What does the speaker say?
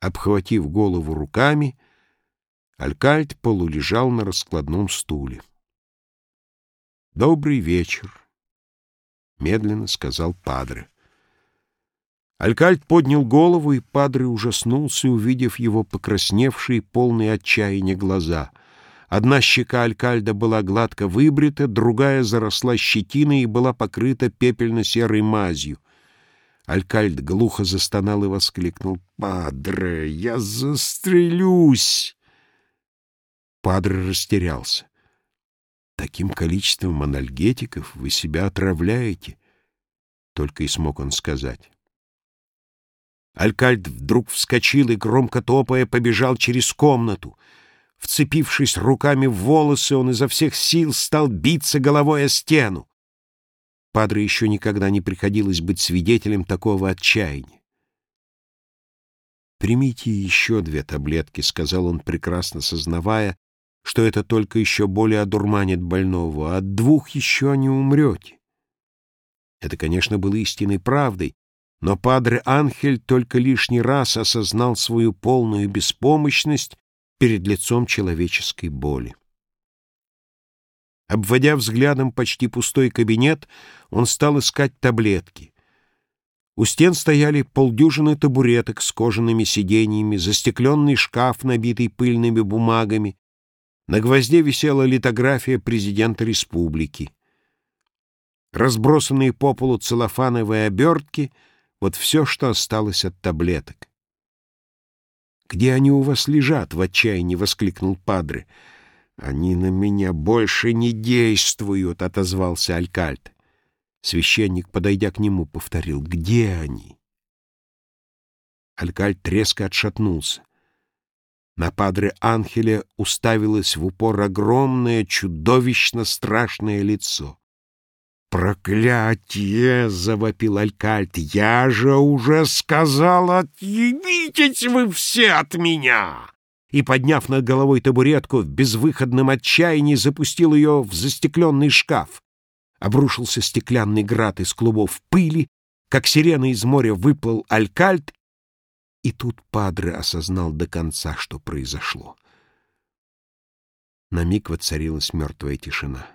Обхватив голову руками, Алькальд полулежал на раскладном стуле. «Добрый вечер», — медленно сказал Падре. Алькальд поднял голову, и Падре ужаснулся, увидев его покрасневшие, полные отчаяния глаза. Одна щека Алькальда была гладко выбрита, другая заросла щетиной и была покрыта пепельно-серой мазью. Алькальд глухо застонал и воскликнул. «Падре, я застрелюсь!» Падре растерялся. «Таким количеством анальгетиков вы себя отравляете», — только и смог он сказать. Алькальд вдруг вскочил и, громко топая, побежал через комнату. Вцепившись руками в волосы, он изо всех сил стал биться головой о стену. Падре еще никогда не приходилось быть свидетелем такого отчаяния. «Примите еще две таблетки», — сказал он, прекрасно сознавая, что это только еще более одурманит больного, от двух еще не умрете. Это, конечно, было истинной правдой, но Падре Анхель только лишний раз осознал свою полную беспомощность перед лицом человеческой боли. Обводя взглядом почти пустой кабинет, он стал искать таблетки. У стен стояли полдюжины табуреток с кожаными сиденьями, застекленный шкаф, набитый пыльными бумагами. На гвозде висела литография президента республики. Разбросанные по полу целлофановые обертки — вот все, что осталось от таблеток. «Где они у вас лежат?» — в отчаянии воскликнул Падре. «Они на меня больше не действуют», — отозвался Алькальд. Священник, подойдя к нему, повторил. «Где они?» Алькальд резко отшатнулся. На Падре Анхеля уставилось в упор огромное, чудовищно страшное лицо. «Проклятие!» — завопил Алькальт. «Я же уже сказал, отъебитесь вы все от меня!» И, подняв над головой табуретку, в безвыходном отчаянии запустил ее в застекленный шкаф. Обрушился стеклянный град из клубов пыли, как сирена из моря выплыл Алькальт, и тут Падре осознал до конца, что произошло. На миг воцарилась мертвая тишина.